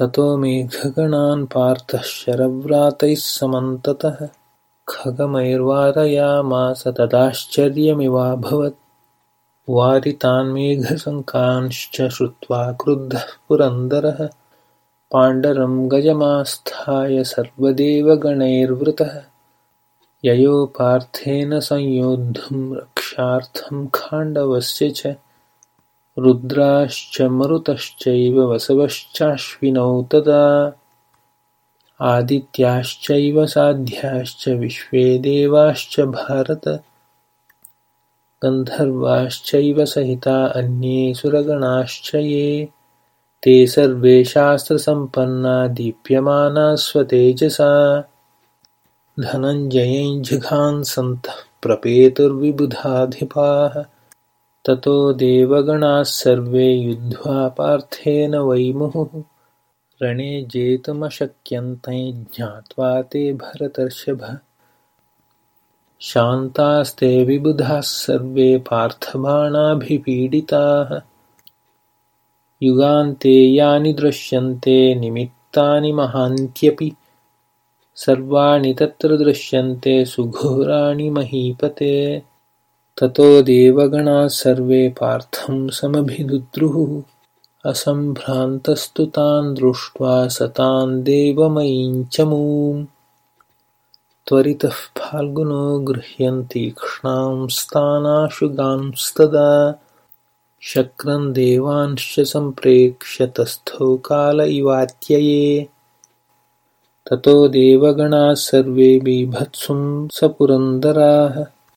ततो मेघगणान् पार्थः शरव्रातैः समन्ततः। खगमैर्वारयामास तदाश्चर्यमिवाभवत्। वारितान् मेघशङ्कांश्च श्रुत्वा क्रुद्धः पुरन्दरः। पाण्डरं गजमास्थाय सर्वदेवगणैर्वृतः। ययो पार्थेन संयोद्धुं रक्षार्थं खाण्डवस्य च रुद्राश्च मरुतश्चैव वसवश्चाश्विनौ तदा। आदित्याश्चैव साध्याश्च विश्वे देवाश्च भारत। गन्धर्वाश्चैव सहिता अन्ये सुरगणाश्च ये ते सर्वे शास्त्रसम्पन्ना दीप्यमाना स्वतेजसा। धनञ्जयञ्जिघांसन्तः प्रपेतुर्विबुधाधिपाः ततो देवगणाः सर्वे युद्ध्वा पार्थेन वैमुहुः। रणे जेतुमशक्यन्ते ज्ञात्वा ते भरतर्षभ। शान्तास्ते विबुधाः सर्वे पार्थबाणाभिपीडिताः। युगान्ते यानि दृश्यन्ते निमित्तानि महान्त्यपि। सर्वाणि तत्र दृश्यन्ते सुघोराणि महीपते ततो देवगणाः सर्वे पार्थं समभिदुद्रुः असम्भ्रान्तस्तु तान् दृष्ट्वा स तान् देवमयीञ्चमूम् त्वरितः फाल्गुनो गृह्यन्तीक्ष्णांस्तानाशुगांस्तदा शक्रं देवांश्च सम्प्रेक्ष्य तस्थौ काल इवात्यये। ततो देवगणाः सर्वे बीभत्सुं सपुरन्दराः